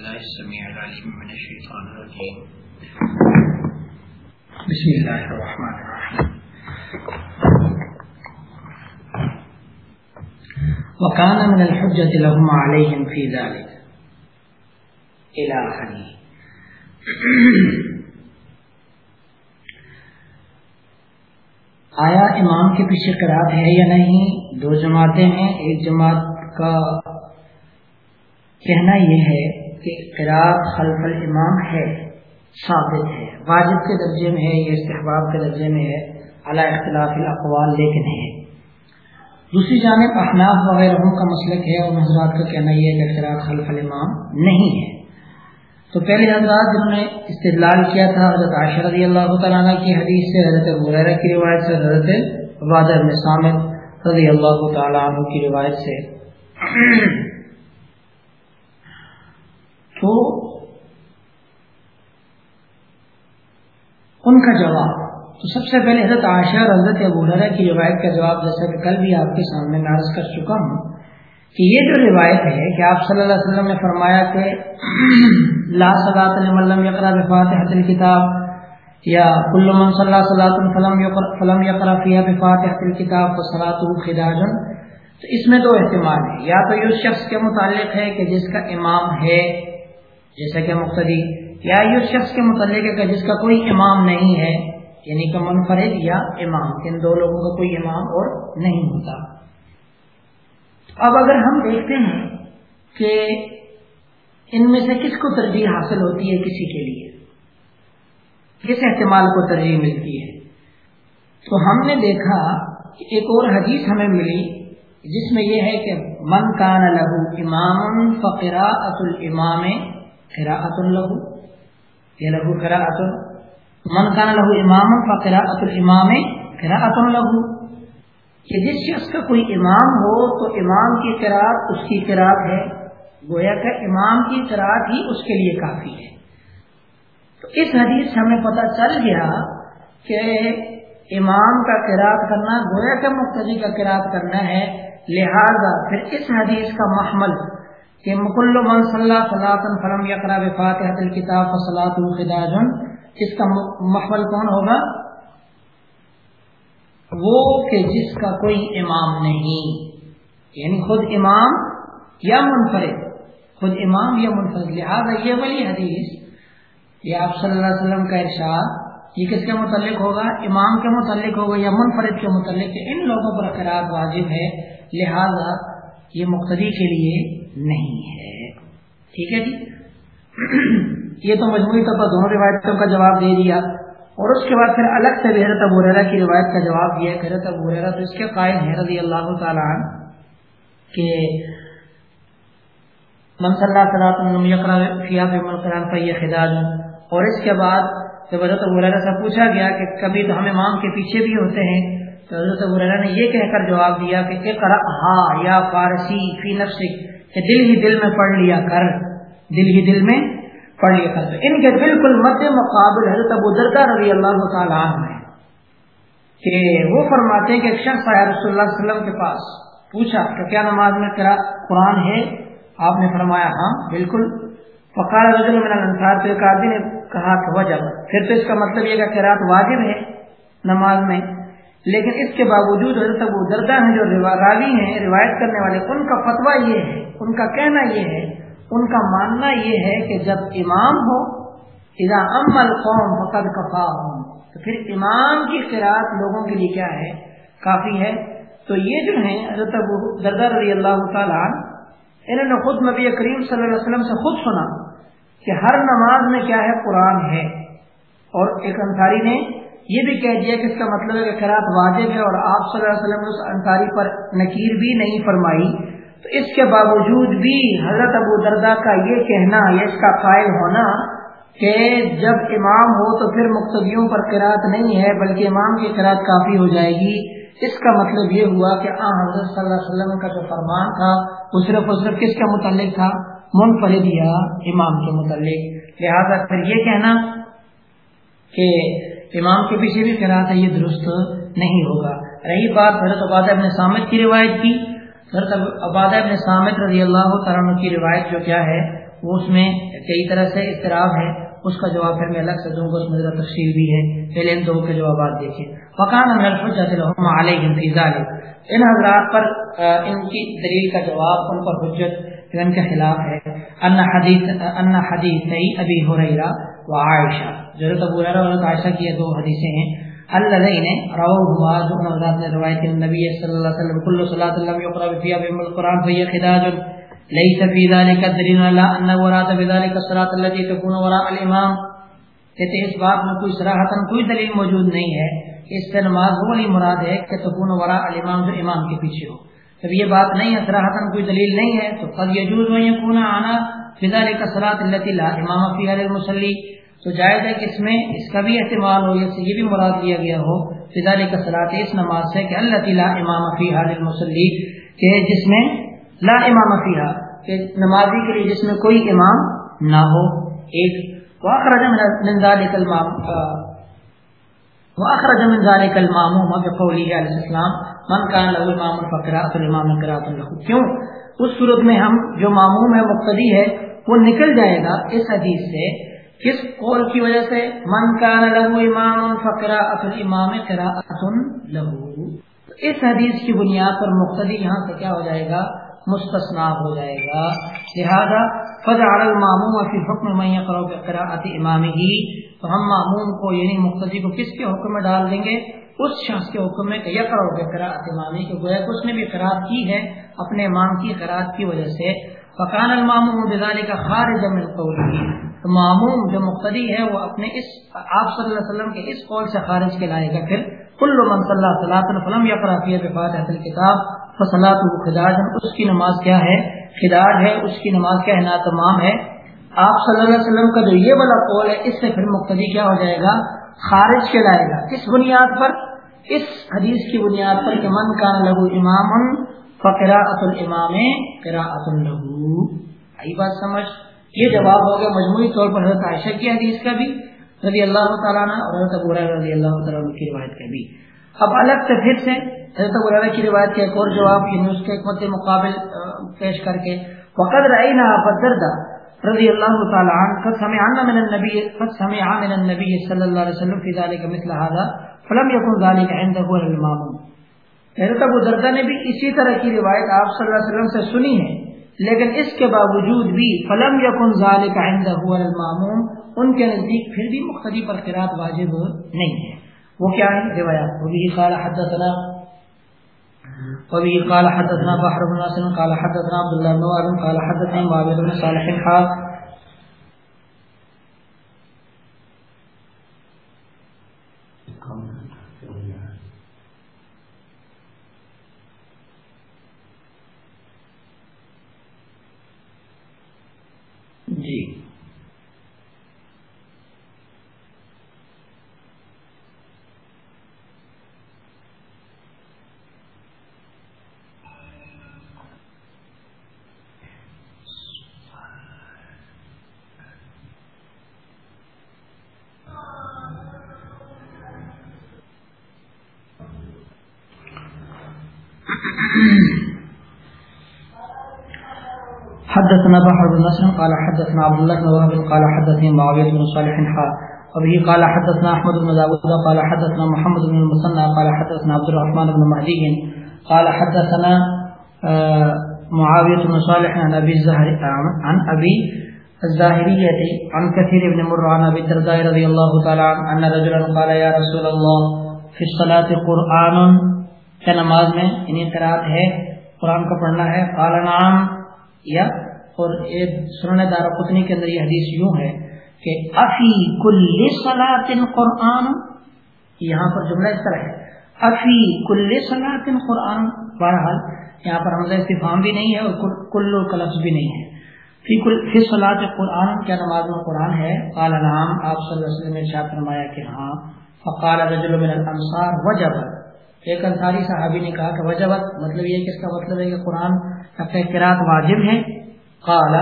الله السميع العليم من الشيطان الرجيم. بسم الله الرحمن الرحيم. وكان من الحجة لهم عليهم في ذلك. إلى آخره. آیا امام کے پیچھے قرآن ہے یا نہیں؟ دو جماعتیں ہیں. ایک جماعت کا کہنا یہ ہے کہ قرآن خلف الامام ہے، ثابت ہے۔ واجب کے درجے میں ہے یا استحباب کے درجے میں ہے۔ اللہ اختلاف الاقوال لیکن ہے۔ دوسری جانب احناف وغیرہ کا مسلک ہے، اور حضرات کا کہنا یہ ہے کہ قرآن خلف الامام نہیں ہے۔ تو پہلے حضرات جنہوں نے استدلال کیا تھا، حضرت عائشہ رضی اللہ تعالیٰ کی حدیث سے، حضرت مغیرہ کی روایت سے، حضرت وادر سامد رضی اللہ تعالیٰ عنہ کی روایت سے۔ تو ان کا جواب، تو سب سے پہلے حضرت عائشہ اور حضرت ابو کی روایت کا جواب جیسا کہ کل بھی آپ کے سامنے میں عرض کر چکا ہوں کہ یہ جو روایت ہے کہ آپ صلی اللہ علیہ وسلم نے فرمایا کہ لا صلاۃ لمن یقرا بفاتحۃ الکتاب یا کل من صلی اللہ صلاۃ فلم فلم یقرا فیها بفاتحۃ الکتاب فصلاته خداج تو اس میں دو احتمال ہیں۔ یا تو یہ شخص کے متعلق ہے کہ جس کا امام ہے جیسا کہ مقتدی، یا یہ شخص کے متعلق ہے جس کا کوئی امام نہیں ہے یعنی کہ منفرد یا امام ان دو لوگوں کا کوئی امام اور نہیں ہوتا۔ اب اگر ہم دیکھتے ہیں کہ ان میں سے کس کو ترجیح حاصل ہوتی ہے کسی کے لیے؟ کس احتمال کو ترجیح ملتی ہے؟ تو ہم نے دیکھا کہ ایک اور حدیث ہمیں ملی، جس میں یہ ہے کہ من کان لہو امام فقرا ات الامام قراءت لہو قراءت، من کان لہو امام فقرا ات الامام قراءت لہو۔ کہ جس شخص کا کوئی امام ہو تو امام کی قرآن اس کی قرآن ہے، گویا کہ امام کی قرآن ہی اس کے لیے کافی ہے۔ تو اس حدیث سے ہمیں پتہ چل گیا کہ امام کا قرآن کرنا، گویا کے مقتدی کا قرآن کرنا ہے، لہذا پھر اس حدیث کا محمل کہ مکل من صلی اللہ فلم یقرا فاتحت الکتاب فصلاۃ الخداجن اس کا محمل کون ہوگا؟ وہ کہ جس کا کوئی امام نہیں. یعنی خود امام یا منفرد. خود امام یا منفرد. لہٰذا یہ وہی حدیث یہ آپ صلی اللہ علیہ وسلم کا ارشاد یہ کس کے متعلق ہوگا؟ امام کے متعلق ہوگا یا منفرد کے متعلق؟ ان لوگوں پر قرآن واجب ہے. لہذا یہ مقتدی کے لیے نہیں ہے۔ ٹھیک ہے جی؟ یہ تو مجموعی طور پر دونوں روایتوں کا جواب دے دیا۔ اور اس کے بعد پھر الگ سے حضرت ابو ریرا کی روایت کا جواب دیا کہ حضرت ابو ریرا تو اس کے قائل ہے رضی اللہ تعالیٰ کہ من صلی اللہ صلاح یہ خداج۔ اور اس کے بعد جب حضرت ابو ریرا سے پوچھا گیا کہ کبھی تو ہم امام کے پیچھے بھی ہوتے ہیں، تو حضرت ابو ریرا نے یہ کہہ کر جواب دیا کہ اقرا ہا یا فارسی فی نفسک۔ کہ دل ہی دل میں پڑھ لیا کر، دل ہی دل میں پڑھ لیا کرتے ان کے بالکل مد مقابل حضرت ابو دردا رضی اللہ تعالیٰ عنہ کہ وہ فرماتے ہیں کہ ایک شخص آیا رسول اللہ علیہ وسلم کے پاس، پوچھا کہ کیا نماز میں تیرا قرآن ہے؟ آپ نے فرمایا ہاں بالکل۔ فقار رجل من الانصار، تو ایک آدمی نے کہا کہ وجہ، پھر تو اس کا مطلب یہ کہ قرآن واجب ہے نماز میں۔ لیکن اس کے باوجود حضرت ابو دردا ہیں جو راوی ہیں، روایت کرنے والے، ان کا فتویٰ یہ ہے، ان کا کہنا یہ ہے، ان کا ماننا یہ ہے کہ جب امام ہو، اذا امل قوم فقد کفا ہوں تو پھر امام کی قرآت لوگوں کے لیے کیا ہے؟ کافی ہے۔ تو یہ جو ہے حضرت ابو دردر رضی اللہ تعالیٰ انہوں نے خود نبی کریم صلی اللہ علیہ وسلم سے خود سنا کہ ہر نماز میں کیا ہے؟ قرآن ہے۔ اور ایک انصاری نے یہ بھی کہہ دیا کہ اس کا مطلب ہے کہ قرآت واجب ہے اور آپ صلی اللہ علیہ وسلم نے اس انصاری پر نکیر بھی نہیں فرمائی۔ تو اس کے باوجود بھی حضرت ابو دردا کا یہ کہنا یا اس کا قائل ہونا کہ جب امام ہو تو پھر مقتدیوں پر قرآت نہیں ہے، بلکہ امام کی قرآت کافی ہو جائے گی۔ اس کا مطلب یہ ہوا کہ آ، حضرت صلی اللہ علیہ وسلم کا جو فرمان تھا، وہ صرف اور صرف کس کے متعلق تھا؟ منفرد یا امام کے متعلق۔ لہذا پھر یہ کہنا کہ امام کے پیچھے بھی قرآت ہے، یہ درست نہیں ہوگا۔ رہی بات حضرت عبادہ ابن سامد کی روایت کی۔ حضرت عبادہ ابن سامد رضی اللہ تعالیٰ کی روایت جو کیا ہے، وہ اس میں کئی طرح سے اضطراب ہے۔ اس کا جواب پھر میں الگ سے دوں گا، اس میں ذرا تفصیل بھی ہے۔ پہلے ان دو کے جوابات دیکھیں۔ فقان علیہم ان حضرات پر ان کی دلیل کا جواب، ان پر حجت ان کے خلاف ہے۔ ان حدیث ان حدیث ابی ہریرہ و عائشہ ضرورت ابو ہریرہ اور عائشہ کی دو حدیثیں ہیں۔ الذين نے روایت صلی اللہ علیہ وسلم كل صلاه لم فيها القران فهي خداج۔ ليس في ذلك دليل على ان وراد بذلك الصلاه التي تكون وراء الامام۔ کہتے اس بات میں کوئی کوئی دلیل موجود نہیں ہے۔ اس سے نماز وہ والی مراد ہے کہ تکون ورا الامام جو امام کے پیچھے ہو۔ جب یہ بات نہیں ہے، صراحتاً کوئی دلیل نہیں ہے، تو قد یجوز آنا بذلك الصلاه التي لا امام فيها للمصلي تو جائز ہے کہ اس میں اس کا بھی احتمال ہو یا یہ بھی مراد لیا گیا ہو فضال کا صلاح اس نماز سے کہ اللہ تعالیٰ امام فیحا للمسلی کہ جس میں لا امام فیحا کہ نمازی کے لیے جس میں کوئی امام نہ ہو۔ ایک واخرج من ذلك المام واخرج من ذلك الماموم بقوله عليه السلام، من كان له امام فقراء الامام قراءه له کیوں؟ اس صورت میں ہم، جو معموم ہے، مقتدی ہے، وہ نکل جائے گا اس حدیث سے کس قول کی وجہ سے؟ من کان لہو امام فقرا اصل امام کرا لہو اس حدیث کی بنیاد پر مختلف یہاں سے کیا ہو جائے گا؟ مستثنا ہو جائے گا. لہذا فجعل الماموم فی حکم من یقرأ بقراءت امامه. تو ہم معموم کو یعنی مقتدی کو کس کے حکم میں ڈال دیں گے؟ اس شخص کے حکم میں کہ یہ یقرأ بقراءت امامه کہ گویا کہ اس نے بھی قرات کی ہے، اپنے امام کی قرات کی وجہ سے. فکان الماموم بذلك خارج من قوله. تو معموم جو مقتدی ہے وہ اپنے اس آپ صلی اللہ علیہ وسلم کے اس قول سے خارج کے لائے گا پھر کل من صلی اللہ علیہ وسلم یا فرافیہ بفاتحت الکتاب فصلاۃ خداج۔ اس کی نماز کیا ہے؟ خداج ہے، اس کی نماز کیا ہے؟ نا تمام ہے۔ آپ صلی اللہ علیہ وسلم کا جو یہ والا قول ہے، اس سے پھر مقتدی کیا ہو جائے گا؟ خارج کے لائے گا۔ کس بنیاد پر؟ اس حدیث کی بنیاد پر کہ من کا لگو امام فقرا الامام قرا لہو۔ آئی بات سمجھ؟ یہ جواب ہو گیا مجموعی طور پر حضرت عائشہ کی حدیث کا بھی، رضی اللہ تعالیٰ اور حضرت ابو رضی اللہ تعالیٰ کی روایت کا بھی۔ اب الگ سے پھر سے حضرت ابو کی روایت کا ایک اور جواب یعنی اس کے ایک مقابل پیش کر کے، وقد رأينا فدردا رضی اللہ تعالی عنہ، قد سمعنا من النبي، قد سمع من النبي صلی اللہ علیہ وسلم في ذلك مثل هذا، فلم يكن ذلك عنده الامام حضرت ابو دردا نے بھی اسی طرح کی روایت آپ صلی اللہ علیہ وسلم سے سنی ہے۔ لیکن اس کے باوجود بھی فلم یقن ذالک عندہ الماموم، ان کے نزدیک پھر بھی مختلف پر قرات واجب نہیں ہے۔ وہ کیا ہے؟ روایات۔ وہ بھی قال حدثنا وبه قال حدثنا بحر بن ناصر، قال حدثنا عبد الله بن قال حدثنا معاويه بن صالح حا جی حدثنا بحر بن نصر، قال حدثنا عبد الله بن وهب، قال حدثني معاويه بن صالح حا وبه قال حدثنا احمد بن داود، قال حدثنا محمد بن المثنى، قال حدثنا عبد الرحمن بن مهدي، قال حدثنا معاويه بن صالح عن ابي الزهر عن ابي الزاهرية، عن كثير بن مر عن ابي الدرداء رضي الله تعالى عنه ان رجلا قال، يا رسول الله، في الصلاه قران کہ نماز میں یعنی قرات ہے، قرآن کا پڑھنا ہے؟ قال، نعم، یا اور ایک سنن دار قطنی کے اندر یہ حدیث یوں ہے کہ افی کل صلاۃ قرآن، یہاں پر جملہ اس طرح ہے، افی کل صلاۃ قرآن، بہرحال یہاں پر حمزہ استفام بھی نہیں ہے اور کل کا لفظ بھی نہیں ہے۔ فی کل فی صلاۃ قرآن، کیا نماز میں قرآن ہے؟ قال نعم، آپ صلی اللہ علیہ وسلم نے ارشاد فرمایا کہ ہاں۔ فقال رجل من الانصار، وجب۔ ایک انصاری صحابی نے کہا کہ وجبت مطلب یہ کہ اس کا مطلب ہے کہ قرآن اپنے قرات واجب ہے قال،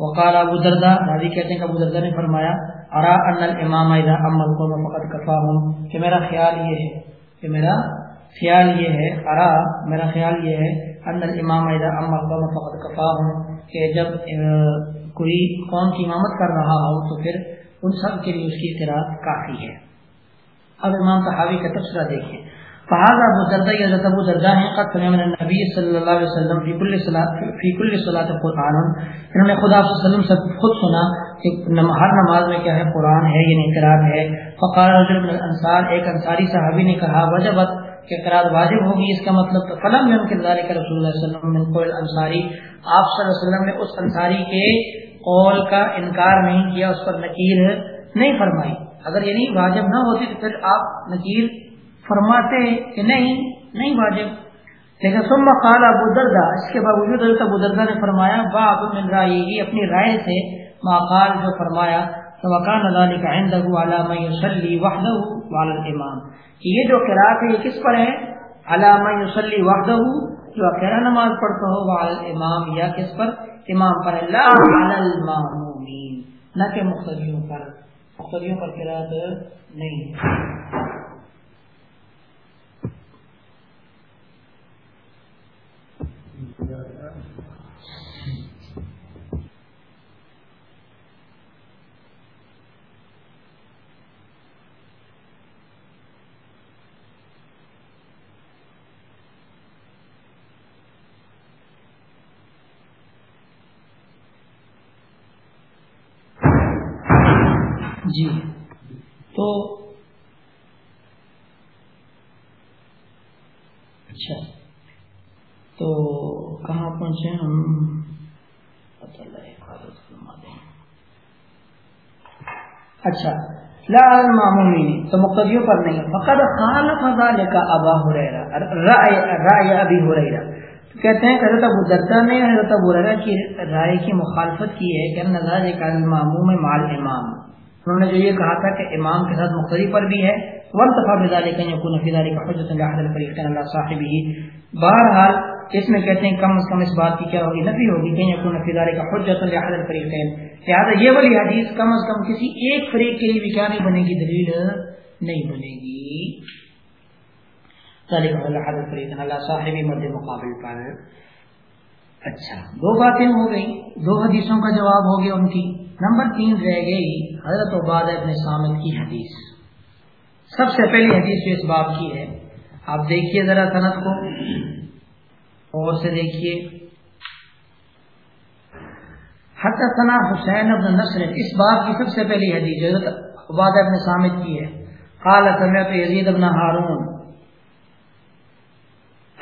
وقال ابو دردا راضی کہتے ہیں کہ ابو دردا نے فرمایا، ارا ان الامام اذا اما القوم فقد كفاهم کہ میرا خیال یہ ہے، کہ میرا خیال یہ ہے، ارا میرا خیال یہ ہے، ان الامام اذا اما القوم فقد كفاهم کہ جب کوئی قوم کی امامت کر رہا ہو، تو پھر ان سب کے لیے اس کی اطلاع کافی ہے۔ اب امام صحابی کا تبصرہ دیکھیں۔ فہذا ابو دردہ یا ابو دردہ ہیں قد سمع من النبی صلی اللہ علیہ وسلم فی کل صلاۃ فی کل صلاۃ قرآن انہوں نے خدا صلی اللہ علیہ وسلم سے خود سنا کہ ہر نماز میں کیا ہے؟ قرآن ہے یعنی قرات ہے. فقال رجل من الانصار، ایک انصاری صحابی نے کہا، وجبت کہ قرات واجب ہوگی، اس کا مطلب تو فلم میں کہ ذالک رسول اللہ صلی اللہ علیہ وسلم من قول انصاری آپ صلی اللہ علیہ وسلم نے اس انصاری کے قول کا انکار نہیں کیا، اس پر نکیر نہیں فرمائی۔ اگر یعنی واجب نہ ہوتی تو پھر آپ نکیر فرماتے کہ نہیں نہیں واجب۔ لیکن ثم قال ابو دردا اس کے باوجود حضرت ابو دردا نے فرمایا، باب من رائے اپنی رائے سے ما قال، جو فرمایا وکان ذلك عنده على من يصلي وحده وعلى الامام. کہ یہ جو قرات ہے، یہ کس پر ہے؟ على من يصلي وحده، جو اکیلا نماز پڑھتا ہو وعلى الامام، یا کس پر؟ امام پر۔ لا على المامومین، نہ کہ مقتدیوں پر۔ مقتدیوں پر قرات نہیں۔ جی۔ تو اچھا۔ تو کہاں پہنچے ہم؟ اچھا۔ لا المعمومین تو مقتدیوں پر نہیں۔ فقد خالف ذلك ابا ہریرہ رائے ابی ہریرہ۔ کہتے ہیں کہ حضرت ابو دردا نے حضرت ابو ہریرہ کی رائے کی مخالفت کی ہے کہ ان ذلك المعموم مع الامام۔ انہوں نے جو یہ کہا تھا کہ امام کے ساتھ مختلف پر بھی ہے ورتفا بذلك ان يكون في ذلك حجه لاحد الفريقين على صاحبه۔ بہرحال اس میں کہتے ہیں کم از کم اس بات کی کیا ہوگی؟ نفی ہوگی کہ يكون في ذلك حجه لاحد الفريقين لہذا یہ والی حدیث کم از کم کسی ایک فریق کے لیے بھی کیا نہیں بنے گی؟ دلیل نہیں بنے گی۔ ذلك لاحد الفريقين صاحب مد مقابل پر۔ اچھا دو باتیں ہو گئی دو حدیثوں کا جواب ہو گیا ان کی۔ نمبر تین رہ گئی حضرت عباد ابن سامد کی حدیث۔ سب سے پہلی حدیث جو اس باب کی ہے، آپ دیکھیے ذرا صنعت کو۔ اور سے دیکھیے۔ حتنا حسین ابن نصر، اس باب کی سب سے پہلی حدیث حضرت عباد ابن سامد کی ہے۔ قال، سمعت یزید ابن ہارون۔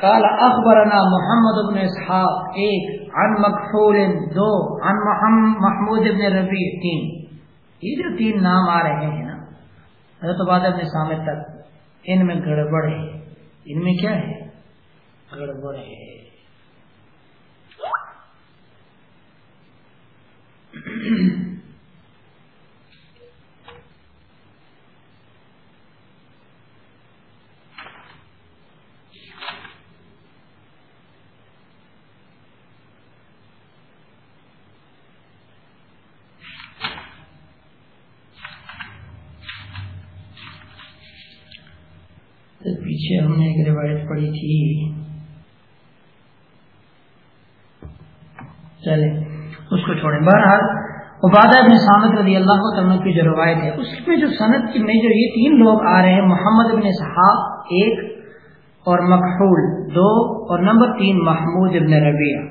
قال، اخبرنا محمد بن اسحاق، ایک، عن مکحول دو، عن محمود بن ربیع، تین۔ یہ جو تین نام آ رہے ہیں نا، حضرت بعد ابن سامت تک، ان میں گڑبڑ ہے۔ ان میں کیا ہے؟ گڑبڑ ہے پیچھے ہم نے ایک روایت پڑھی تھی۔ چلے، اس کو چھوڑیں بہرحال، عبادہ بن سامد رضی اللہ عنہ کی جو روایت ہے، اس میں جو صنعت میں جو یہ تین لوگ آ رہے ہیں، محمد بن صحاب ایک اور مقحول دو اور نمبر تین محمود ابن ربیع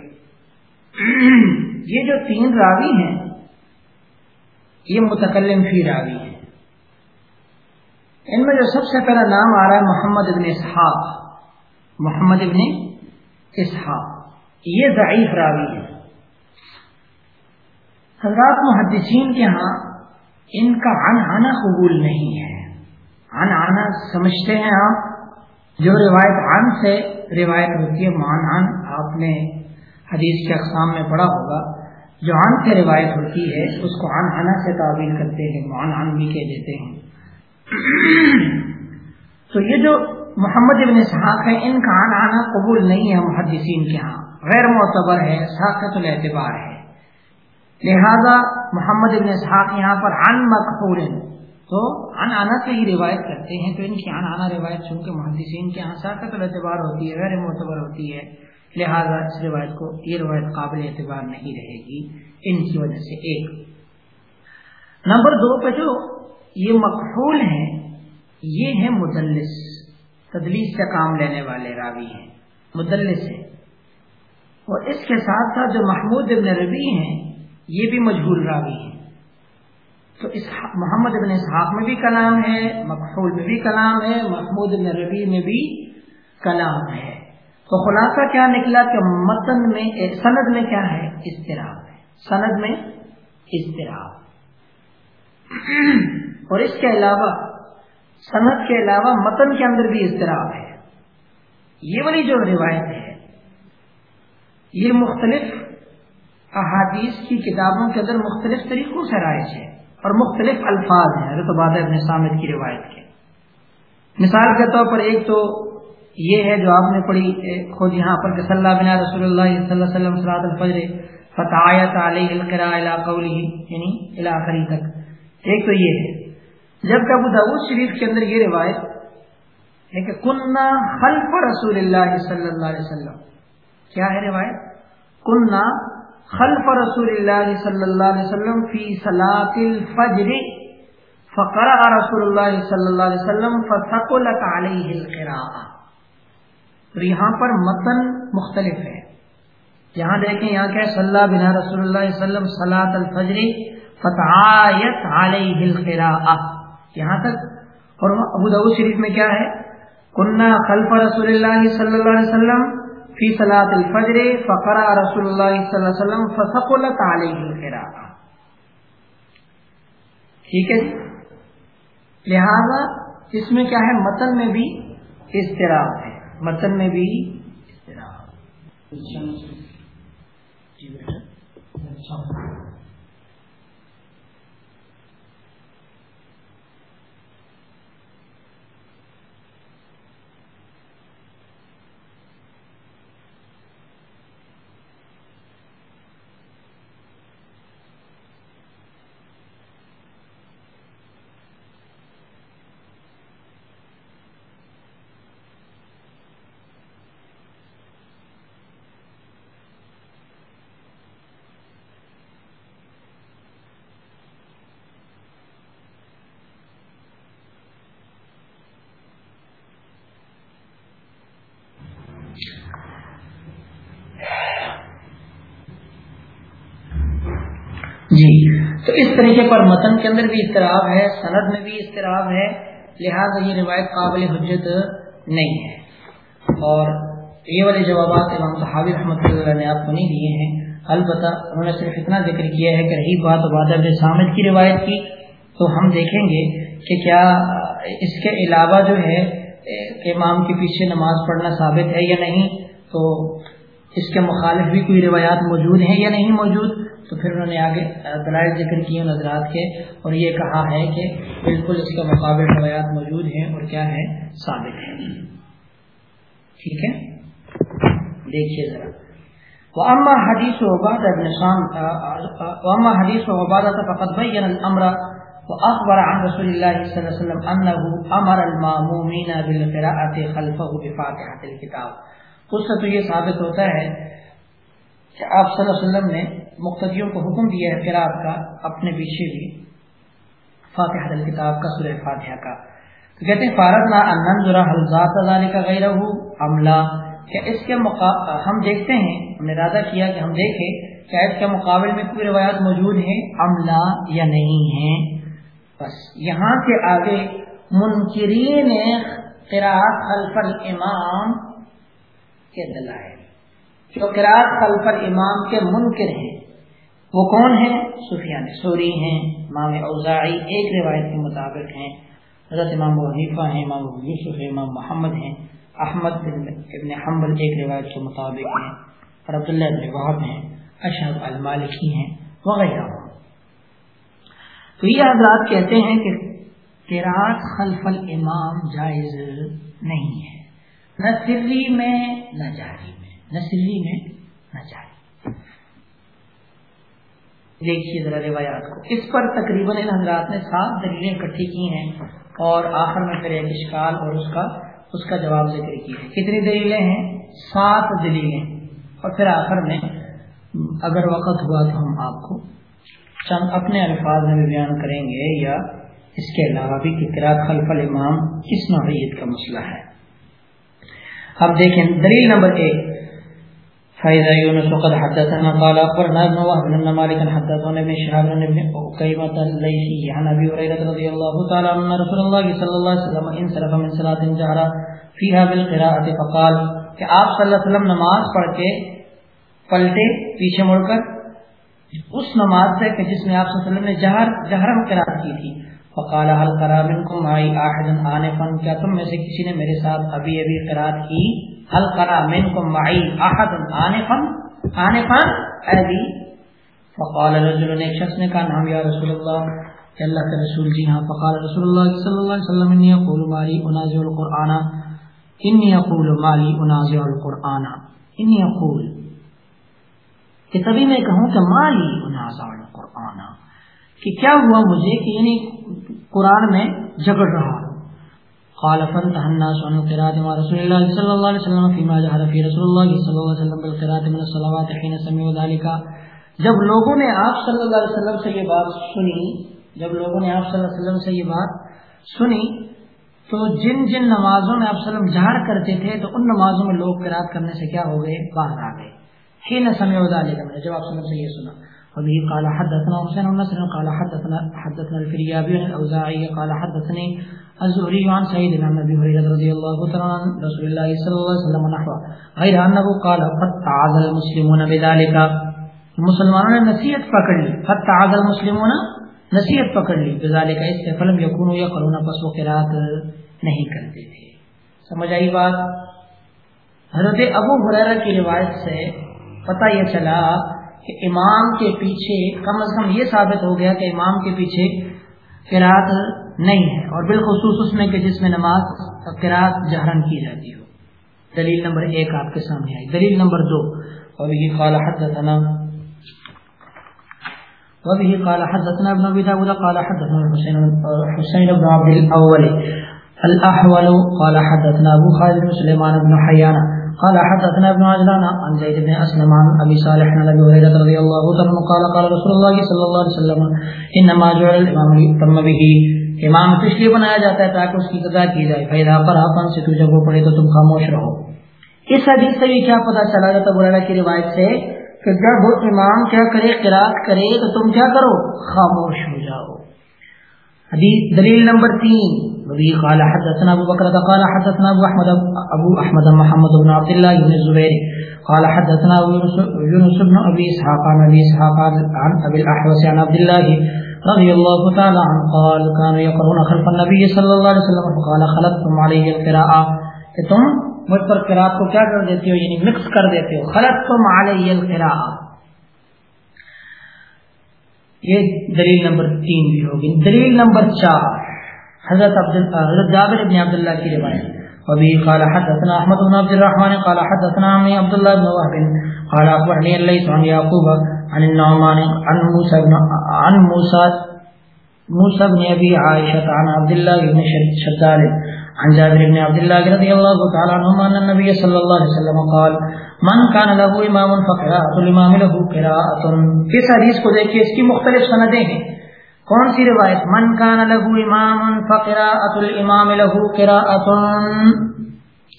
یہ جو تین راوی ہیں، یہ متکلم فی راوی ہیں۔ ان میں جو سب سے پہلا نام آ رہا ہے محمد ابن اسحاق محمد ابن اسحاق یہ ضعیف راوی ہے حضرات محدثین کے ہاں ان کا ان آنا قبول نہیں ہے۔ ان آنا سمجھتے ہیں آپ۔ جو روایت عن سے روایت ہوتی ہے، مان ان آپ نے حدیث کے اقسام میں پڑھا ہوگا۔ جو عن سے روایت ہوتی ہے، اس کو ان آنا سے تعبیر کرتے ہیں، مان ان بھی کہہ دیتے ہیں۔ تو یہ جو محمد ابن اسحاق ہے، ان کا آنا آنا قبول نہیں ہے محدثین کے ہاں۔ غیر معتبر ہے ساقت الاعتبار ہے۔ لہذا محمد ابن اسحاق یہاں پر ان مقبول تو ان آنا سے ہی روایت کرتے ہیں، تو ان کی ان آنا روایت سن کے محدثین کے ہاں ساقت الاعتبار ہوتی ہے، غیر معتبر ہوتی ہے، لہذا اس روایت کو، یہ روایت قابل اعتبار نہیں رہے گی۔ ان کی وجہ سے ایک۔ نمبر دو پہ جو یہ مقفول ہیں، یہ ہیں مدلس۔ تدلیس کا کام لینے والے راوی ہیں، مدلس ہیں۔ اور اس کے ساتھ ساتھ جو محمود ابن ربی ہیں یہ بھی مجبور راوی ہیں تو اس محمد ابن اسحاق میں بھی کلام ہے مقفول میں بھی کلام ہے، محمود ابن ربی میں بھی کلام ہے۔ تو خلاصہ کیا نکلا کہ متن میں سند میں کیا ہے؟ اضطراب ہے۔ سند میں اضطراب۔ اور اس کے علاوہ، سند کے علاوہ متن کے اندر بھی اضطراب ہے۔ یہ والی جو روایت ہے، یہ مختلف احادیث کی کتابوں کے اندر مختلف طریقوں سے رائج ہے اور مختلف الفاظ ہیں، حضرت باد ابن سامد کی روایت کے۔ مثال کے طور پر ایک تو یہ ہے جو آپ نے پڑھی خود یہاں پر کہ صلی اللہ بنا رسول اللہ صلی اللہ علیہ وسلم صلاح الفجر فتعایت علیہ القراء الى قوله یعنی الى آخری تک۔ ایک تو یہ ہے۔ جبکہ ابو داود شریف کے اندر یہ روایت ہے کہ کننا خلف رسول اللہ صلی اللہ علیہ وسلم۔ کیا ہے روایت؟ کننا خلف رسول اللہ صلی اللہ علیہ وسلم فی صلاة الفجر. فقرأ رسول اللہ صلی اللہ علیہ وسلم فثقلت علیہ القراء اور یہاں پر متن مختلف ہے. یہاں دیکھیں، یہاں کیا صلی اللہ بنا رسول اللہ علیہ وسلم، صلاة الفجر فتعایت علیہ القراء یہاں تک، اور ابو دعو شریف میں کیا ہے؟ کنہ خلف رسول اللہ صلی اللہ علیہ وسلم فی صلاة الفجر فقرا رسول اللہ صلی اللہ علیہ وسلم فسقلت علیہ القراء ٹھیک ہے؟ لہذا اس میں کیا ہے؟ متن میں بھی اضطراب ہے۔ متن میں بھی اضطراب جی بیٹا جی تو پر متن کے اندر بھی اضطراب ہے، سند میں بھی اضطراب ہے، لہذا یہ روایت قابل حجت نہیں ہے۔ اور یہ والے جوابات امام صحابی رحمۃ اللہ نے آپ کو نہیں دیے ہیں۔ البتہ انہوں نے صرف اتنا ذکر کیا ہے کہ رہی بات وادر سامد کی روایت کی۔ تو ہم دیکھیں گے کہ کیا اس کے علاوہ جو ہے، امام کے پیچھے نماز پڑھنا ثابت ہے یا نہیں۔ تو اس کے مخالف بھی کوئی روایات موجود ہیں یا نہیں موجود؟ تو پھر انہوں نے آگے دلائل ذکر کیے نظرات کے اور یہ کہا ہے کہ بالکل اس کے مقابل روایات موجود ہیں اور کیا ہے ثابت ہے ٹھیک ہے؟ دیکھیے ذرا۔ واما واما فقد بين الامر واخبر عن رسول الله صلى الله عليه وسلم انه امر المامومين بالقراءه خلفه بفاتحه الكتاب۔ اس سے تو یہ ثابت ہوتا ہے کہ آپ صلی اللہ علیہ وسلم نے مقتدیوں کو حکم دیا ہے قرآب کا، اپنے پیچھے بھی فاتحہ الکتاب کا سورہ فاتحہ کا۔ تو کہتے ہیں فارغ نہ انن ذرا حلزات کا غیر عملہ کہ اس کے مقابل ہم دیکھتے ہیں، ہم نے ارادہ کیا کہ ہم دیکھیں کہ اس کے مقابل میں کوئی روایات موجود ہیں عملہ یا نہیں ہیں۔ بس یہاں سے آگے، منکرین قرآت خلف الامام کے دلائل۔ جو قرآت خلف الامام کے منکر ہیں۔ وہ کون ہیں؟ سفیان سوری ہیں، امام اوزاعی ایک روایت کے مطابق ہیں، حضرت امام حنیفہ ہیں، امام یوسف ہیں، امام محمد ہیں، احمد بن ابن حنبل ایک روایت کے مطابق ہیں اور عبداللہ ابن وحب ہیں اشہد المالکی ہیں وغیرہ تو یہ حضرات کہتے ہیں کہ قرآت خلف الامام جائز نہیں ہے۔ نہ سری میں، نہ جاری میں۔ نہ سری میں، نہ جاری۔ دیکھیے ذرا روایات کو۔ اس پر تقریباً ان حضرات نے سات دلیلیں اکٹھی کی ہیں اور آخر میں پھر ایک اشکال اور اس کا اس کا جواب ذکر کی ہے کتنی دلیلیں ہیں؟ سات دلیلیں۔ اور پھر آخر میں اگر وقت ہوا تو ہم آپ کو چند اپنے الفاظ میں بھی بیان کریں گے یا اس کے علاوہ بھی کہ خلف الامام کس نوعیت کا مسئلہ ہے۔ اب دیکھیں دلیل نمبر ایک۔ فإذا يونس وقد حدثنا قال أخبرنا ابن وهب بن مالك حدثنا ابن شهاب بن ابن قيمة الليثي عن أبي هريرة رضي الله تعالى عنه رسول الله صلى الله عليه وسلم انصرف من صلاة جهر فيها بالقراءة فقال کہ آپ صلی اللہ علیہ وسلم نماز پڑھ کے پلٹے پیچھے مڑ کر اس نماز سے کہ جس میں آپ صلی اللہ علیہ وسلم نے جہر، جہرم قرار کی تھی۔ فقال هل قرا منكم معي احد انفا کیا تم میں سے کسی نے میرے ساتھ ابھی ابھی قرات کی حل هل قرا منكم معي احد انفا انفا ابھی فقال رجل نے ایک شخص نے کہا نام یا رسول اللہ. کہ اللہ کے رسول جی ہاں. فقال رسول اللہ صلی اللہ علیہ وسلم، انی اقول مالی انازع القرآن. انی اقول مالی انازع القرآن. انی اقول کہ تبھی میں کہوں کہ مالی انازع القرآن. کہ کیا ہوا مجھے کہ یعنی قرآن میں جگڑ رہا؟ قال فانتهى الناس عن القراءة مع رسول الله صلى الله عليه وسلم فيما جهر في رسول الله صلى الله عليه وسلم بالقراءة من الصلوات حين سمعوا ذلك. جب لوگوں نے آپ صلی اللہ علیہ وسلم سے یہ بات سنی، جب لوگوں نے آپ صلی اللہ علیہ وسلم سے یہ بات سنی، تو جن جن نمازوں میں آپ صلی اللہ علیہ وسلم جہر کرتے تھے، تو ان نمازوں میں لوگ قرات کرنے سے کیا ہو گئے؟ باہر آ گئے۔ حين سمعوا ذلك جب آپ صلی اللہ علیہ وسلم سے یہ سنا۔ وبه قال حدثنا حسين بن نصر، قال حدثنا حدثنا الفريابي عن الاوزاعي قال حدثني الزهري عن سعيد بن ابي هريره رضي الله تعالى عن رسول الله صلى الله عليه وسلم نحو غير انه قال قد تعاذ المسلمون بذلك. مسلمانوں نے نصیحت پکڑ لی، قد تعاذ المسلمون نصیحت پکڑ لی، بذلك اس سے فلم يكونوا يقرون پس وہ قرات نہیں کرتے تھے. سمجھ آئی بات؟ حضرت ابو ہریرہ کی روایت سے پتہ یہ چلا کہ امام کے پیچھے کم از کم یہ ثابت ہو گیا کہ امام کے پیچھے قرآت نہیں ہے اور بالخصوص اس میں کہ جس میں نماز قرآت جہرن کی جاتی ہو۔ دلیل نمبر ایک آپ کے سامنے آئی۔ دلیل نمبر دو۔ وبه قال حدثنا وبه قال حدثنا ابن ابي داود، قال حدثنا حسين حسين بن عبد الاول الاحول قال حدثنا ابو خالد بن سليمان بن حيان قال حدثنا ابن عجلان عن زيد بن اسلم عن ابي صالح عن ابي هريره رضي الله عنه قال قال رسول الله صلى الله عليه وسلم انما جعل الامام ليتم به. امام اس لیے بنایا جاتا ہے تاکہ اس کی قضا کی جائے۔ فیدا پر اپن سے تو جب وہ پڑھے تو تم خاموش رہو۔ اس حدیث سے یہ کیا پتہ چلا جاتا ہے کی روایت سے کہ جب امام کیا کرے قرات کرے تو تم کیا کرو؟ خاموش ہو جاؤ۔ حدیث دلیل نمبر تین. وبه قال حدثنا ابو بكر قال حدثنا ابو احمد ابو احمد محمد بن عبد الله بن الزبير قال حدثنا يونس بن ابي اسحاق، عن ابي اسحاق، عن ابي الاحوص عن عبد الله رضي الله تعالى عنه قال كانوا يقرؤون خلف النبي صلى الله عليه وسلم فقال خلقتم عليه القراءه کہ تم مجھ پر قرات کو کیا کر دیتے ہو؟ یعنی مکس کر دیتے ہو. خلقتم علی القراءه یہ دلیل نمبر تین بھی ہوگی۔ دلیل نمبر چار، حضرت عبد حضرت جابر بن عبد کی روایت۔ وبه قال حدثنا احمد بن عبد الرحمن قال حدثنا عمي عبد الله بن وهب قال اخبرني الليث عن يعقوب عن النعمان عن موسى بن عن موسى موسى بن ابي عائشه عن عبد الله بن شداد عن جابر بن عبد الله رضي الله تعالى عنهما ان النبي صلى الله عليه وسلم قال من كان له امام فقراءه الامام له قراءه کس حدیث کو دیکھیے، اس کی مختلف سندیں ہیں۔ کون سی روایت؟ من کان لہو امام فقراءت الامام لہو قراءت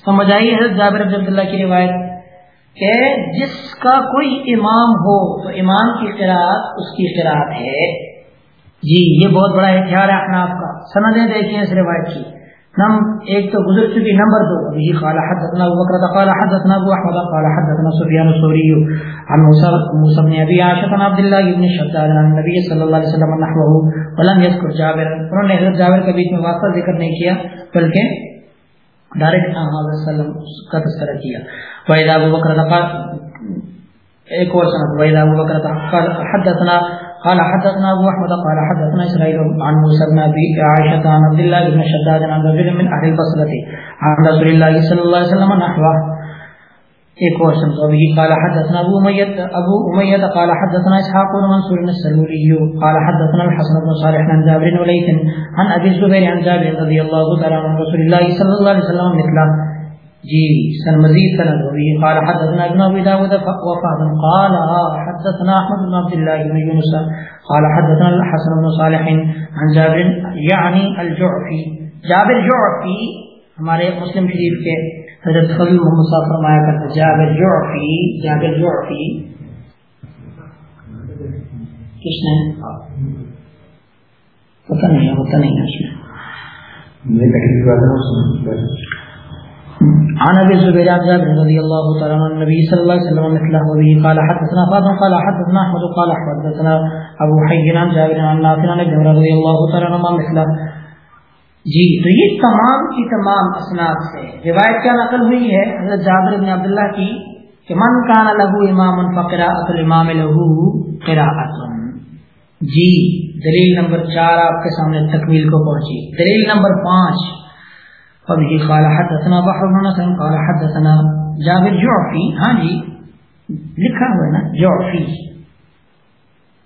سمجھ آئی حضرت جابر بن عبداللہ کی روایت؟ کہ جس کا کوئی امام ہو، تو امام کی قراءت اس کی قراءت ہے۔ جی یہ بہت بڑا احتیار ہے اپنا آپ کا۔ سندیں دیکھیں اس روایت کی۔ نم، ایک تو گزر چکی نمبر دو۔ ابھی قال حدثنا ابو بکر، قال حدثنا ابو احمد، قال حدثنا سفيان الثوري عن موسى موسى بن ابي عائشة عن عبد الله بن شداد، عن النبي صلى الله عليه وسلم نحوه ولم يذكر جابر۔ انہوں نے حضرت جابر کے بیچ میں واسطہ ذکر نہیں کیا، بلکہ ڈائریکٹ حضرت صلی اللہ علیہ وسلم کا تذکرہ کیا۔ وَإِذَا ابو بکر قال، ایک اور سنت وَإِذَا ابو بکر قال، حدثنا قال حدثنا ابو احمد قال حدثنا اسرائيل عن موسى بن ابي عائشه عن عبد الله بن شداد عن رجل من اهل البصره عن رسول الله صلى الله عليه وسلم نحوه. ایک اور سمجھ ابھی قال حدثنا ابو امیت ابو امیت قال حدثنا اسحاق بن منصور السلولی قال حدثنا الحسن بن صالح عن جابر بن وليث عن ابي الزبير عن جابر رضي الله تعالى عن رسول الله صلى الله عليه وسلم مثله. جی سن مزید سند ہوئی قال حدثنا ابن ابي داود وفاض قال حدثنا احمد بن عبد الله بن يونس قال، حدثنا الحسن بن صالح عن جابر یعنی يعني الجعفي جابر جعفي ہمارے مسلم شریف کے حضرت خلیل محمد صاحب فرمایا کرتے جابر جعفی جابر جعفی۔ کس نے؟ پتہ نہیں ہے، پتہ نہیں ہے اس میں۔ عن ابي الزبير عن جابر رضي الله تعالى عن النبي صلى الله عليه وسلم مثله به. قال حدثنا فاطمه قال حدثنا احمد قال حدثنا ابو حي عن جابر عن نافع عن ابن رضي الله تعالى عنه مثله جی تو یہ تمام کی تمام اسناد سے روایت کیا نقل ہوئی ہے؟ حضرت جابر بن عبداللہ کی کہ من کان لہو امام فقراءت الامام لہو قراءت جی دلیل نمبر چار آپ کے سامنے تکمیل کو پہنچی. دلیل نمبر پانچ فبه قال حدثنا بحر بن نصر، قال حدثنا جابر جعفی ہاں جی لکھا ہوا ہے نا، جعفی.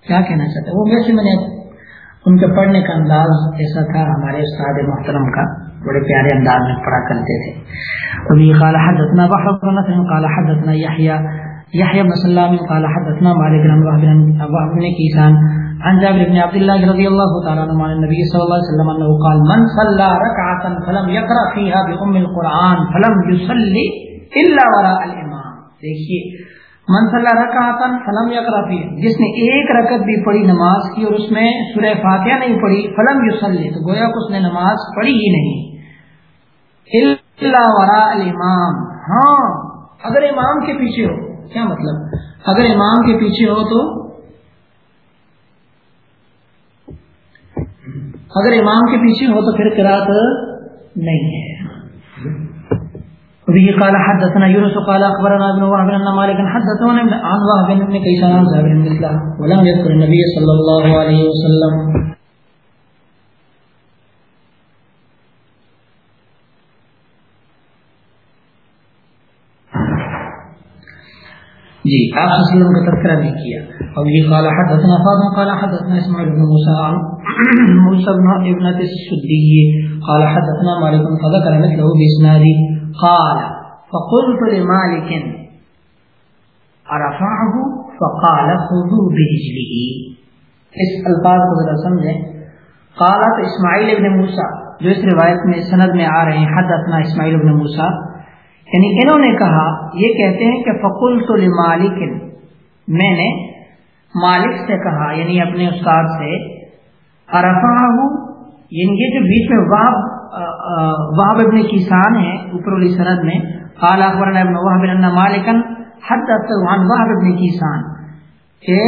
کیا کہنا چاہتے وہ ویسے میں نے ان کے پڑھنے کا انداز ایسا تھا، ہمارے استاد محترم کا، بڑے پیارے انداز میں پڑھا کرتے تھے۔ ابھی قال حدثنا بحر بن نصر، قال حدثنا يحيى يحيى بن سلام، قال حدثنا مالك بن وهب بن كيسان عن جابر بن عبد الله رضي الله تعالى عنه عن النبي صلى الله عليه وسلم انه قال، من صلى ركعه فلم يقرا فيها بام القران فلم يصلي الا وراء الامام دیکھیے، من صلى ركعه فلم يقرا فيها جس نے ایک رکعت بھی پڑھی نماز کی اور اس میں سورہ فاتحہ نہیں پڑھی، فلم يصلي، تو گویا کہ اس نے نماز پڑھی ہی نہیں۔ الا وراء الامام ہاں اگر امام کے پیچھے ہو، کیا مطلب؟ اگر امام کے پیچھے ہو تو اگر امام کے پیچھے ہو تو پھر قرات نہیں ہے۔ وبه قال حدثنا يونس قال اخبرنا ابن وهب ان مالك حدثنا ابن عن وهب بن كيسان عن جابر بن الله ولم يذكر النبي صلى الله عليه وسلم۔ جی آپ صلی اللہ علیہ وسلم کا تذکرہ نہیں کیا۔ اور یہ قال حدثنا فاطمہ، قال حدثنا اسماعیل بن موسى موسى بن ابنة السدي قال حدثنا مالك فذكر مثله باسناد۔ قال، فقلت لمالك ارفعه فقال، خذوا برجله اس الفاظ کو ذرا سمجھیں۔ قالت اسماعیل ابن موسیٰ، جو اس روایت میں، سند میں آ رہے ہیں، حدثنا اسماعیل ابن موسیٰ یعنی انہوں نے کہا، یہ کہتے ہیں کہ فقل تو مالک میں نے مالک سے کہا یعنی اپنے استاد سے ارفا ہوں یعنی یہ جو بیچ میں وہاب ابن کسان ہے، اوپر والی سرد میں، قال اخبرنا ابن وهب ان مالکا حدث عن وهب ابن کسان کہ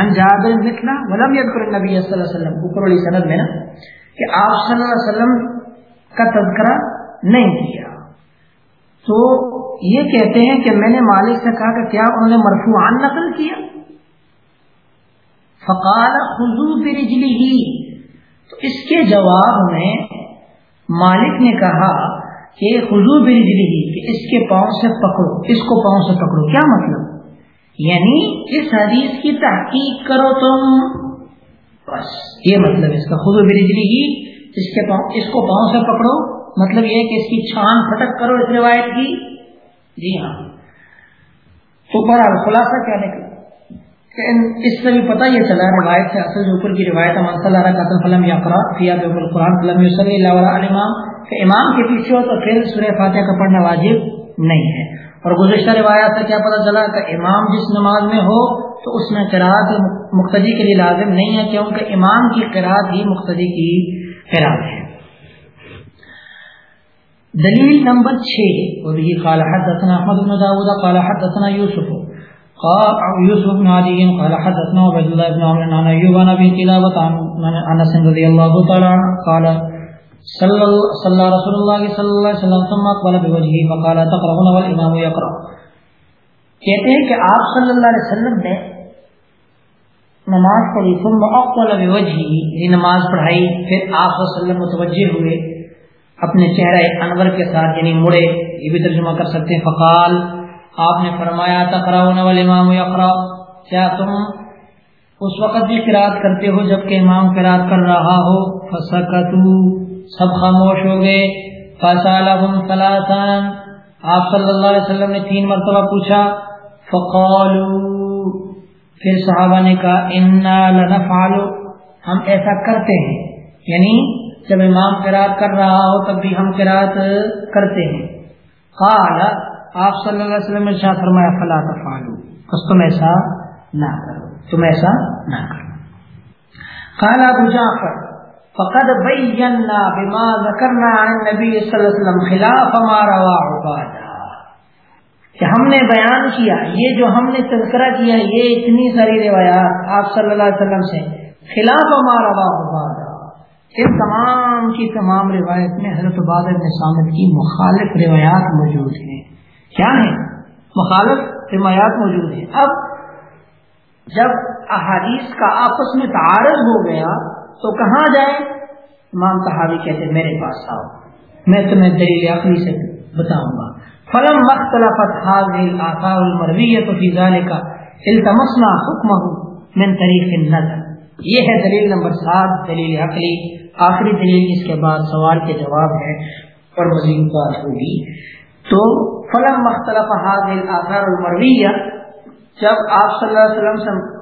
عن جابر مثلا ولم يذكر النبي صلی اللہ علیہ وسلم۔ اوپر والی سند میں نا، کہ آپ صلی اللہ علیہ وسلم کا تذکرہ نہیں کیا۔ تو یہ کہتے ہیں کہ میں نے مالک سے کہا کہ کیا انہوں نے مرفوعان نقل کیا؟ فقال خزو برجلی ہی تو اس کے جواب میں مالک نے کہا کہ خزو برجلی ہی کہ اس کے پاؤں سے پکڑو، اس کو پاؤں سے پکڑو۔ کیا مطلب؟ یعنی اس حدیث کی تحقیق کرو تم۔ بس، یہ مطلب اس کا خزو برجلی ہی اس کے پاؤں، اس کو پاؤں سے پکڑو۔ مطلب یہ کہ اس کی چھان پھٹک کرو اس روایت کی؟ جی ہاں۔ تو بہرحال خلاصہ کیا نکلا؟ اس سے بھی پتہ یہ چلا روایت سے اصل اوپر کی روایت امام صلی اللہ علیہ فلم یا فیا قرآن فلم صلی اللہ علیہ امام کہ امام کے پیچھے ہو تو پھر سورہ فاتحہ کا پڑھنا واجب نہیں ہے۔ اور گزشتہ روایت سے کیا پتہ چلا کہ امام جس نماز میں ہو تو اس میں قرآت مقتدی کے لیے لازم نہیں ہے، کیونکہ امام کی قرآت ہی مقتدی کی قرآت ہے۔ دلیل نمبر 6 وبه قال حدثنا احمد بن داود، قال حدثنا يوسف قال يوسف بن علي قال حدثنا عبد الله بن عمرو عن ايوب عن ابي قلابه عن انس رضي الله تعالى قال صلى رسول الله صلى الله عليه وسلم، ثم اقبل بوجهه فقال تقرؤون والامام يقرا کہتے ہیں کہ آپ صلی اللہ علیہ وسلم نے نماز پڑھی، ثم اقبل بوجهه یہ نماز پڑھائی، پھر آپ صلی اللہ علیہ وسلم متوجہ ہوئے۔ اپنے چہرہ انور کے ساتھ یعنی مڑے، یہ بھی ترجمہ کر سکتے ہیں، فقال، آپ نے فرمایا تقراؤن والامام یقرا کیا تم اس وقت بھی قرات کرتے ہو جبکہ امام قرات کر رہا ہو؟ فسکتو۔ سب خاموش ہو گئے۔ فسالہم ثلاثا۔ آپ صلی اللہ علیہ وسلم نے تین مرتبہ پوچھا، فقالو۔ پھر صحابہ نے کہا، انا لنفعل۔ ہم ایسا کرتے ہیں یعنی جب امام قرات کر رہا ہو تب بھی ہم قرات کرتے ہیں۔ قال، آپ صلی اللہ علیہ وسلم نے شاہ فرمایا، فلا تفعلوا۔ بس تم ایسا نہ کرو۔ تم ایسا نہ کرو۔ قال ابو جعفر، فقد بینا بما ذکرنا عن النبی صلی اللہ علیہ وسلم خلاف ما رواه عبادہ۔ کہ ہم نے بیان کیا، یہ جو ہم نے تذکرہ کیا، یہ اتنی ساری روایات آپ صلی اللہ علیہ وسلم سے خلاف ما رواه ان تمام کی تمام روایت میں حضرت عبادہ بن سامد کی مخالف روایات موجود ہیں۔ کیا ہیں؟ مخالف روایات موجود ہیں۔ اب جب احادیث کا آپس میں تعارض ہو گیا تو کہاں جائے؟ امام تحاوی کہتے میرے پاس آؤ۔ میں تمہیں دلیل عقلی سے بتاؤں گا۔ فلم مختلفت حاضر آثار المرویت فی ذالک التمسنا حکمہ من طریق النظر یہ ہے دلیل نمبر سات، دلیل عقلی۔ آخری دلیل اس کے بعد سوال کے جواب ہے اور مزید بات ہوگی۔ تو فلم مختلف حاضر آثار المرویہ جب آپ صلی اللہ علیہ وسلم سے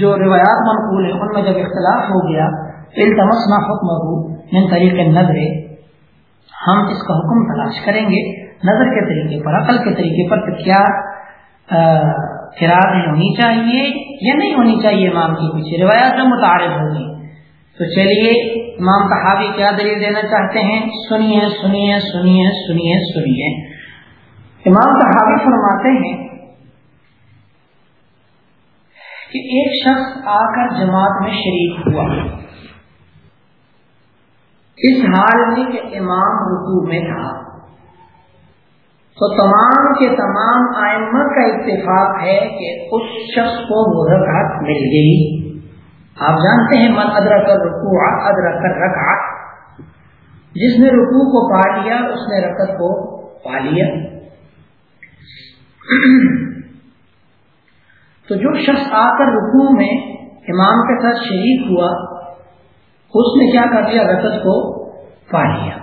جو روایات منقول ہیں، ان میں جب اختلاف ہو گیا، التمسنا حکم من طریق نظر ہم اس کا حکم تلاش کریں گے نظر کے طریقے پر، عقل کے طریقے پر، تو کیا قرآن ہونی چاہیے؟ یا نہیں ہونی چاہیے امام کی پیچھے، روایات میں متعارف ہوگی تو چلیے، امام تحابی کیا دلیل دینا چاہتے ہیں؟ سنیے سنیے سنیے سنیے سنیے۔ امام تحابی فرماتے ہیں کہ ایک شخص آ کر جماعت میں شریک ہوا۔ اس حال میں کہ امام رکو میں تھا۔ تو تمام کے تمام آئمہ کا اتفاق ہے کہ اس شخص کو وہ رکعت مل گئی۔ آپ جانتے ہیں من ادرا کر رکو ادرا کر رکھا جس نے رکوع کو پا لیا، اس نے رکت کو پا لیا۔ تو جو شخص آ کر رکوع میں امام کے ساتھ شریک ہوا، اس نے کیا کر دیا رکت کو پا لیا۔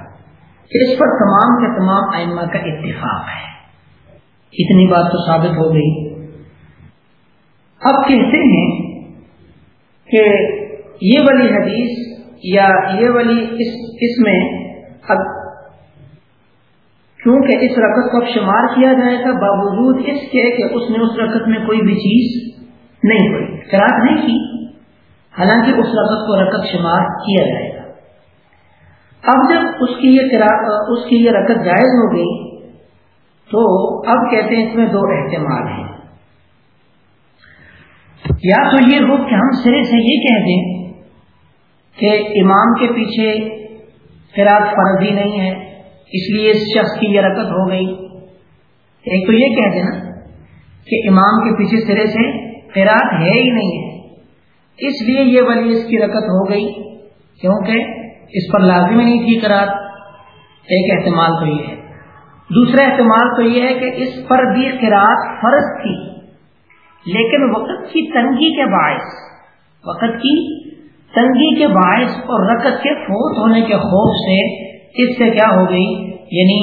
اس پر تمام کے تمام ائمہ کا اتفاق ہے۔ اتنی بات تو ثابت ہو گئی۔ اب کہتے ہیں کہ یہ والی حدیث یا یہ والی اس, اس میں اب کیونکہ اس رقط کو اب شمار کیا جائے گا باوجود اس کے کہ اس نے اس رقط میں کوئی بھی چیز نہیں پڑی قرآن نہیں کی۔ حالانکہ اس رقط کو رقط شمار کیا جائے۔ اب جب اس کی یہ اس کی یہ رقط جائز ہو گئی، تو اب کہتے ہیں اس میں دو احتمال ہیں۔ یا تو یہ ہو کہ ہم سرے سے یہ کہہ دیں کہ امام کے پیچھے فراد فرضی نہیں ہے، اس لیے اس شخص کی یہ رکت ہو گئی۔ ایک تو یہ کہہ دینا کہ امام کے پیچھے سرے سے خیرات ہے ہی نہیں۔ ہے اس لیے یہ ولی اس کی رکت ہو گئی، کیونکہ اس پر لازمی نہیں تھی قرآد ایک احتمال تو یہ ہے۔ دوسرا احتمال تو یہ ہے کہ اس پر بھی قرآد فرض تھی، لیکن وقت کی تنگی کے باعث، وقت کی تنگی کے باعث اور رکت کے فوت ہونے کے خوف سے اس سے کیا ہو گئی؟ یعنی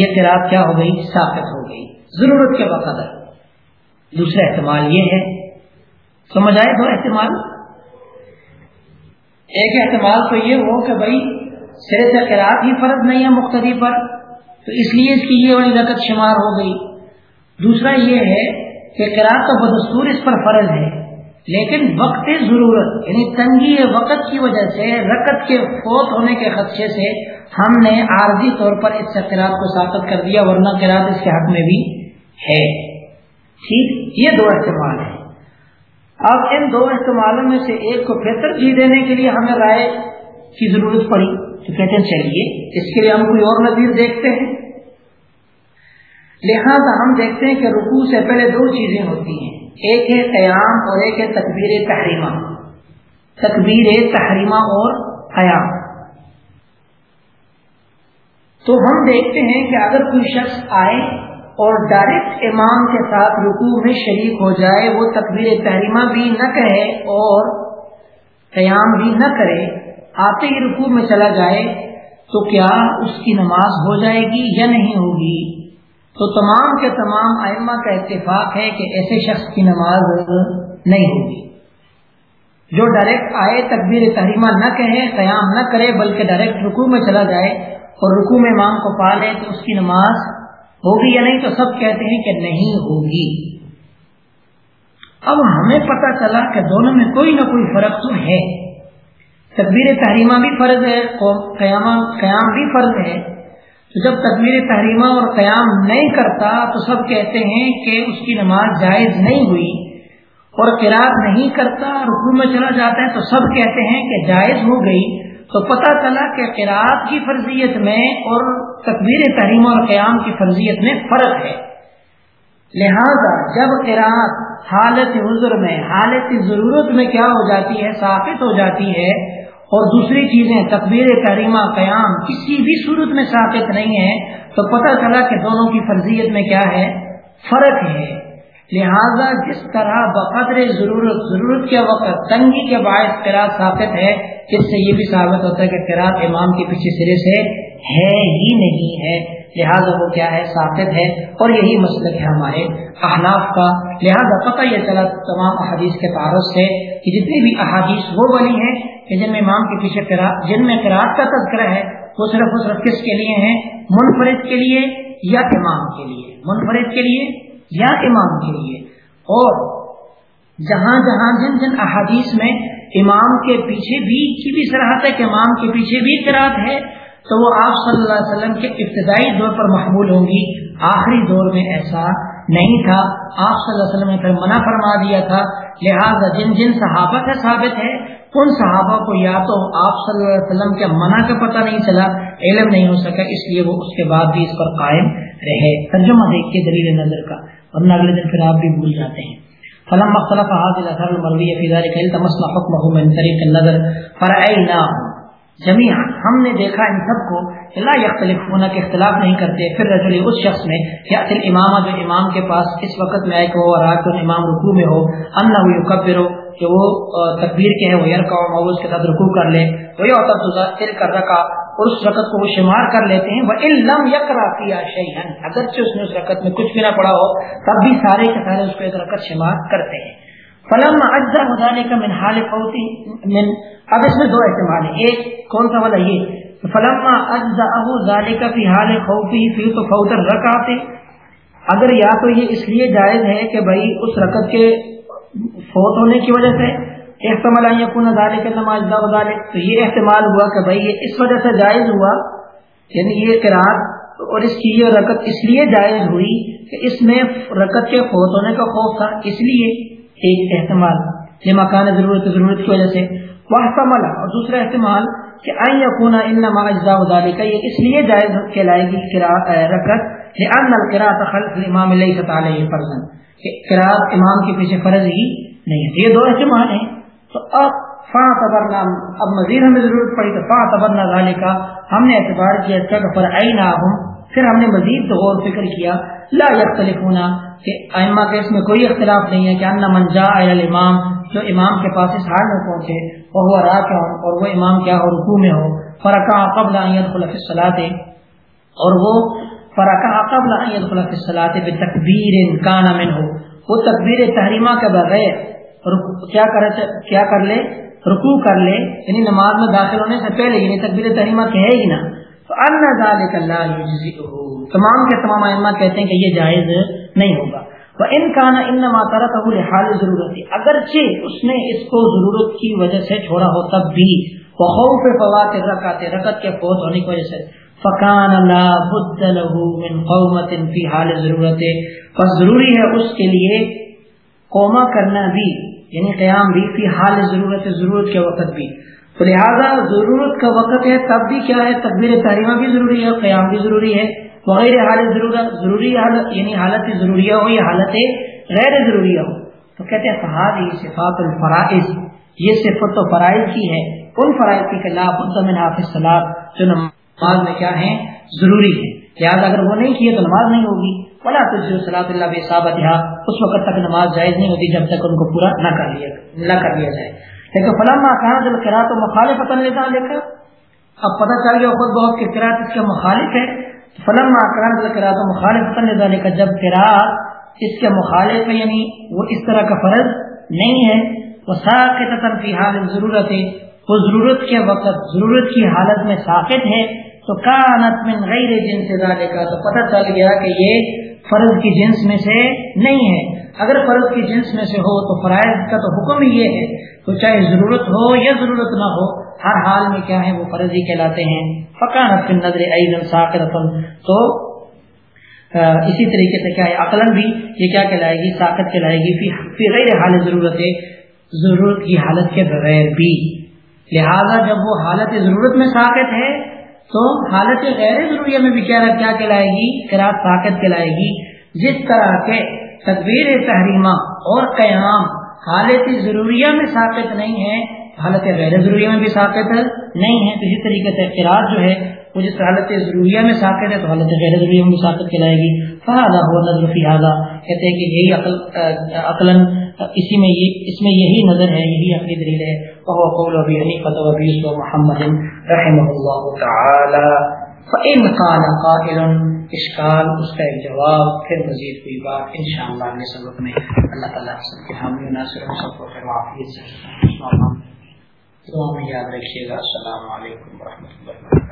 یہ قرآب کیا ہو گئی؟ ثابت ہو گئی۔ ضرورت کے وقت۔ دوسرا احتمال یہ ہے۔ سمجھ آئے دو احتمال؟ ایک احتمال تو یہ ہو کہ بھائی سرے سے ہی فرض نہیں ہے مختلف پر، تو اس لیے اس کی یہ والی رقط شمار ہو گئی۔ دوسرا یہ ہے کہ قرآب تو بدستور اس پر فرض ہے، لیکن وقت ضرورت یعنی تنگی وقت کی وجہ سے، رکت کے فوت ہونے کے خدشے سے ہم نے عارضی طور پر اس سے کو ثابت کر دیا، ورنہ قرآد اس کے حق میں بھی ہے۔ ٹھیک، یہ دو احتمال ہیں۔ اب ان دو احتمالوں میں سے ایک کو پھر ترجیح دینے کے لیے ہمیں رائے کی ضرورت پڑی تو کہتے ہیں چلیے، اس کے لیے ہم کوئی اور نظیر دیکھتے ہیں۔ لہذا ہم دیکھتے ہیں کہ رکوع سے پہلے دو چیزیں ہوتی ہیں۔ ایک ہے قیام اور ایک ہے تکبیر تحریمہ۔ تکبیر تحریمہ اور قیام۔ تو ہم دیکھتے ہیں کہ اگر کوئی شخص آئے اور ڈائریکٹ امام کے ساتھ رکوع میں شریک ہو جائے، وہ تکبیر تحریمہ بھی نہ کہے اور قیام بھی نہ کرے، آتے ہی رکوع میں چلا جائے، تو کیا اس کی نماز ہو جائے گی یا نہیں ہوگی؟ تو تمام کے تمام ائمہ کا اتفاق ہے کہ ایسے شخص کی نماز نہیں ہوگی۔ جو ڈائریکٹ آئے، تکبیر تحریمہ نہ کہے، قیام نہ کرے، بلکہ ڈائریکٹ رکو میں چلا جائے اور رکو میں امام کو پا لے، تو اس کی نماز ہوگی یا نہیں تو سب کہتے ہیں کہ نہیں ہوگی۔ اب ہمیں پتا چلا کہ دونوں میں کوئی نہ کوئی فرق تو ہے۔ تکبیر تحریمہ بھی فرض ہے قیام بھی فرض ہے۔ تو جب تکبیر تحریمہ اور قیام نہیں کرتا تو سب کہتے ہیں کہ اس کی نماز جائز نہیں ہوئی۔ اور قرآد نہیں کرتا رکو میں چلا جاتا ہے تو سب کہتے ہیں کہ جائز ہو گئی۔ تو پتہ چلا کہ قرآد کی فرضیت میں اور تقبیر تحریم اور قیام کی فرضیت میں فرق ہے۔ لہذا جب قرآد حالت حضر میں، حالت ضرورت میں کیا ہو جاتی ہے؟ ثابت ہو جاتی ہے اور دوسری چیزیں تقبیر تحریمہ قیام، کسی بھی صورت میں ثابت نہیں ہے، تو پتہ چلا کہ دونوں کی فرضیت میں کیا ہے؟ فرق ہے۔ لہذا جس طرح بقدر ضرورت ضرورت کے وقت، تنگی کے باعث قرآن ثابت ہے، اس سے یہ بھی ثابت ہوتا ہے کہ قرآن امام کے پیچھے سرے سے ہے ہی نہیں ہے۔ لہذا وہ کیا ہے؟ ثابت ہے۔ اور یہی مسلک ہے ہمارے احناف کا۔ لہذا پتہ یہ چلا تمام احادیث کے تعارف سے کہ جتنی بھی احادیث وہ بنی ہیں کہ جن میں امام کے پیچھے جن میں قرآن کا تذکرہ ہے، وہ صرف و صرف کس کے لیے ہیں؟ منفرد کے لیے یا امام کے لیے؟ منفرد کے لیے؟ یا امام کے لیے۔ اور جہاں جہاں جن جن احادیث میں امام کے پیچھے بھی کی بھی صلاحت ہے کہ امام کے پیچھے بھی قرآت ہے، تو وہ آپ صلی اللہ علیہ وسلم کے ابتدائی دور پر محمول ہوں گی۔ آخری دور میں ایسا نہیں تھا۔ آپ صلی اللہ علیہ وسلم نے پھر منع فرما دیا تھا۔ لہذا جن جن صحابہ کا ثابت ہے، ان صحابہ کو یا تو آپ صلی اللہ علیہ وسلم کے منع کا پتہ نہیں چلا، علم نہیں ہو سکا، اس لیے وہ اس کے بعد بھی اس پر قائم رہے۔ ترجمہ دیکھ کے دلیل نظر کا۔ ورنہ اگلے دن پھر آپ بھی بھول جاتے ہیں۔ فلم مختلف هذه الاثار المرويه في ذلك التمسنا حكمه من طريق النظر فرأيناه جميعا. ہم نے دیکھا ان سب کو لا يختلفون کہ اختلاف نہیں کرتے. پھر رجل اس شخص میں یاتي الامام، جو امام کے پاس اس وقت میں آئے کہ وہ راکع امام رکوع میں ہو ان انه يكبر کہ وہ تکبیر کے ہے وہ یرکع اور اس کے ساتھ رکوع کر لے. وہ یہ ہوتا تو تل کر رکا اور اس رکت کو وہ شمار کر لیتے ہیں. وہ علم یکرا کیا شیئن اگرچہ اس نے اس رکت میں کچھ بھی نہ پڑا ہو، تب بھی سارے کے سارے اس کو ایک رکت شمار کرتے ہیں. فلم اجزا ہونے کا من حال فوتی من اب اس میں دو احتمال ہیں۔ ایک، کون سا والا؟ یہ فلم اجزا ابو ذالے فی حال خوفی فی تو فوتر رکاتے اگر یا تو یہ اس لیے جائز ہے کہ بھائی اس رکت کے فوت ہونے کی وجہ سے احتمال یقون ذالک نماز دا ذالک تو یہ احتمال ہوا کہ بھائی یہ اس وجہ سے جائز ہوا یعنی یہ قرآن اور اس کی یہ رکت اس لیے جائز ہوئی کہ اس میں رکت کے فوت ہونے کا خوف تھا، اس لیے ایک احتمال۔ یہ مکان ضرورت ضرورت کی وجہ سے۔ وہ احتمال اور دوسرا احتمال کہ این یقون ان اجزاء ذالک یہ اس لیے جائز کہلائے گی رکت لأن القراءة خلف الامام ليست عليه فرضا، کہ قراءت امام کے پیچھے فرض ہی نہیں ہے۔ یہ دو احتمال ہیں۔ تو اب فا تبرنا اب مزید ہمیں ضرورت پڑی تو فا تبرنا ذالے کا ہم نے اعتبار کیا تک پر آئینہ ہم پھر ہم نے مزید غور فکر کیا، لا یختلفونا کہ ائمہ کے اس میں کوئی اختلاف نہیں ہے کہ ان من جاء الامام جو امام کے پاس اس حال میں پہنچے اور وہ ہوا راکع اور وہ امام کیا ہو، رکوع میں ہو، فرکع قبل ان يدخل في اور وہ فرکع قبل ان يدخل في الصلاه بتکبیر کان منه وہ تکبیر تحریمہ کے بغیر کیا کر کیا کر لے؟ رکوع کر لے یعنی نماز میں داخل ہونے سے پہلے یعنی تقبیر تحریمہ کہے گی نا. تو اللہ تمام کے تمام ائمہ کہتے ہیں کہ یہ جائز نہیں ہوگا۔ ان کا نا ان ماتارا قبول حال ضرورت اگرچہ اس نے اس کو ضرورت کی وجہ سے چھوڑا ہو تب بھی وہ فوات رکعت رکعت کے فوت ہونے کی وجہ سے فکان لا بد له من قومت فی حال ضرورت پس ضروری ہے اس کے لیے قوما کرنا بھی یعنی قیام بھی فی حال ضرورت ضرورت کے وقت بھی۔ تو لہٰذا ضرورت کا وقت ہے، تب بھی کیا ہے؟ تقبیر تحریمہ بھی ضروری ہے، قیام بھی ضروری ہے۔ وغیرہ حالت ضروری حالت یعنی حالت ضروریہ ہو یا حالت غیر ضروریہ ہو، تو کہتے ہیں فہادی صفات الفرائض، یہ صفت و فرائض کی ہے ان فرائض کی کہ لا بد من حافظ صلاح جو نماز میں کیا ہیں؟ ضروری ہے لہٰذا اگر وہ نہیں کیے تو نماز نہیں ہوگی۔ بلا تجھے صلاح اللہ بے صابت اس وقت تک نماز جائز نہیں ہوتی جب تک ان کو پورا نہ کر لیا نہ کر لیا جائے۔ لیکن فلاں کہا جب کرا تو مخالف پتن لیتا لے کر اب پتہ چل گیا خود بہت کہ کرا اس کا مخالف ہے۔ فلم آکران ذکر تو مخالف کرنے کا جب قرآت اس کے مخالف ہے یعنی وہ اس طرح کا فرض نہیں ہے وہ فی حال ضرورت ہے وہ ضرورت کے وقت، ضرورت کی حالت میں ساکت ہے تو کانت من غیر جنس ذالک تو پتہ چل گیا کہ یہ فرض کی جنس میں سے نہیں ہے۔ اگر فرض کی جنس میں سے ہو تو فرائض کا تو حکم ہی یہ ہے تو چاہے ضرورت ہو یا ضرورت نہ ہو، ہر حال میں کیا ہے، وہ فرض ہی کہلاتے ہیں۔ فکانت فی نظر ایزن ساکت تو اسی طریقے سے کیا ہے عقلن بھی یہ کیا کہلائے گی ساکت کہلائے گی۔ فی غیر حال ضرورت ضرورت کی حالت کے بغیر بھی۔ لہذا جب وہ حالت ضرورت میں ساکت ہے تو حالت غیر ضروریہ میں بھی کیا کیا کہلائے گی؟ قرآن طاقت کہلائے گی۔ جس طرح کے تدبیر تحریمہ اور قیام حالت ضروریہ میں ساکت نہیں ہے حالت غیر ضروریہ میں بھی ساکت نہیں ہے تو اسی طریقے سے قرآن جو ہے، وہ جس حالت ضروریہ میں ساکت ہے، تو حالت غیر ضروریہ میں بھی ساکت کہلائے گی۔ فہذا ہوا نظر فی حاضہ کہتے ہیں کہ یہی عقل، عقلاً، اسی میں یہ، اس میں یہی نظر ہے، یہی عقلی دلیل ہے۔ وهو قول ابي حنيفه وابي يوسف ومحمد رحمه الله تعالى فان قال قائل اشکال اس کا ایک جواب، پھر مزید کوئی بات انشاءاللہ اگلے سبق میں اللہ تعالی سب کے حامی و ناصر سب کو خیر وعافیت سے دعا میں یاد رکھیے گا. السلام علیکم ورحمۃ اللہ